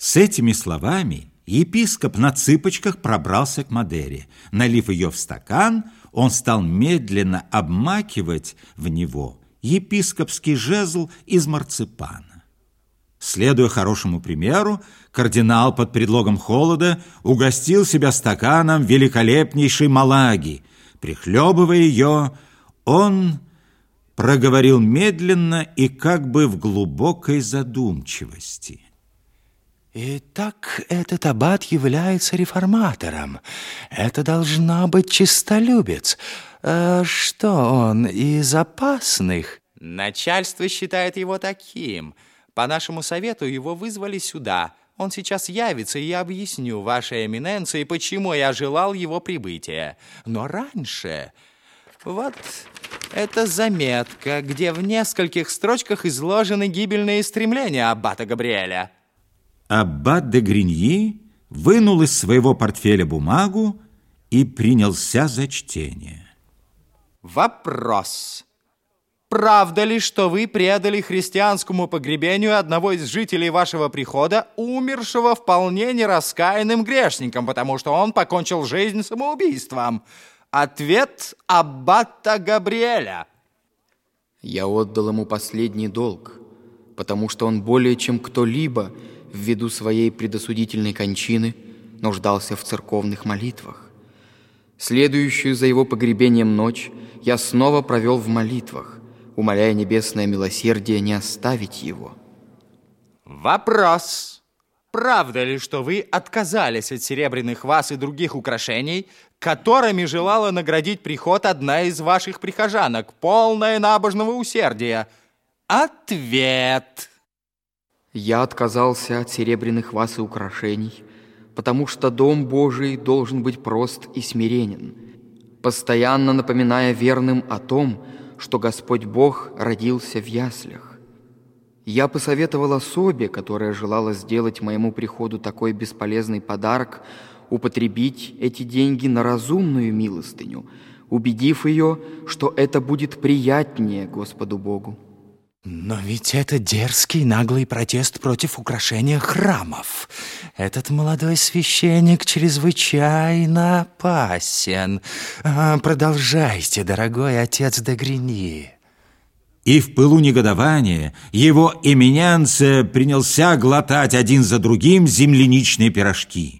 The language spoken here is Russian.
С этими словами епископ на цыпочках пробрался к Мадере. Налив ее в стакан, он стал медленно обмакивать в него епископский жезл из марципана. Следуя хорошему примеру, кардинал под предлогом холода угостил себя стаканом великолепнейшей малаги. Прихлебывая ее, он проговорил медленно и как бы в глубокой задумчивости – Итак, этот аббат является реформатором. Это должна быть чистолюбец. А что он, из опасных? Начальство считает его таким. По нашему совету его вызвали сюда. Он сейчас явится, и я объясню вашей эминенции, почему я желал его прибытия. Но раньше... Вот это заметка, где в нескольких строчках изложены гибельные стремления аббата Габриэля. Аббат де Гриньи вынул из своего портфеля бумагу и принялся за чтение. Вопрос. Правда ли, что вы предали христианскому погребению одного из жителей вашего прихода, умершего вполне нераскаянным грешником, потому что он покончил жизнь самоубийством? Ответ аббата Габриэля. Я отдал ему последний долг, потому что он более чем кто-либо ввиду своей предосудительной кончины нуждался в церковных молитвах. Следующую за его погребением ночь я снова провел в молитвах, умоляя небесное милосердие не оставить его. Вопрос. Правда ли, что вы отказались от серебряных ваз и других украшений, которыми желала наградить приход одна из ваших прихожанок, полная набожного усердия? Ответ. Я отказался от серебряных ваз и украшений, потому что Дом Божий должен быть прост и смиренен, постоянно напоминая верным о том, что Господь Бог родился в яслях. Я посоветовал особе, которая желала сделать моему приходу такой бесполезный подарок, употребить эти деньги на разумную милостыню, убедив ее, что это будет приятнее Господу Богу. Но ведь это дерзкий наглый протест против украшения храмов. Этот молодой священник чрезвычайно опасен. А, продолжайте, дорогой отец Дагрини. И в пылу негодования его именянце принялся глотать один за другим земляничные пирожки.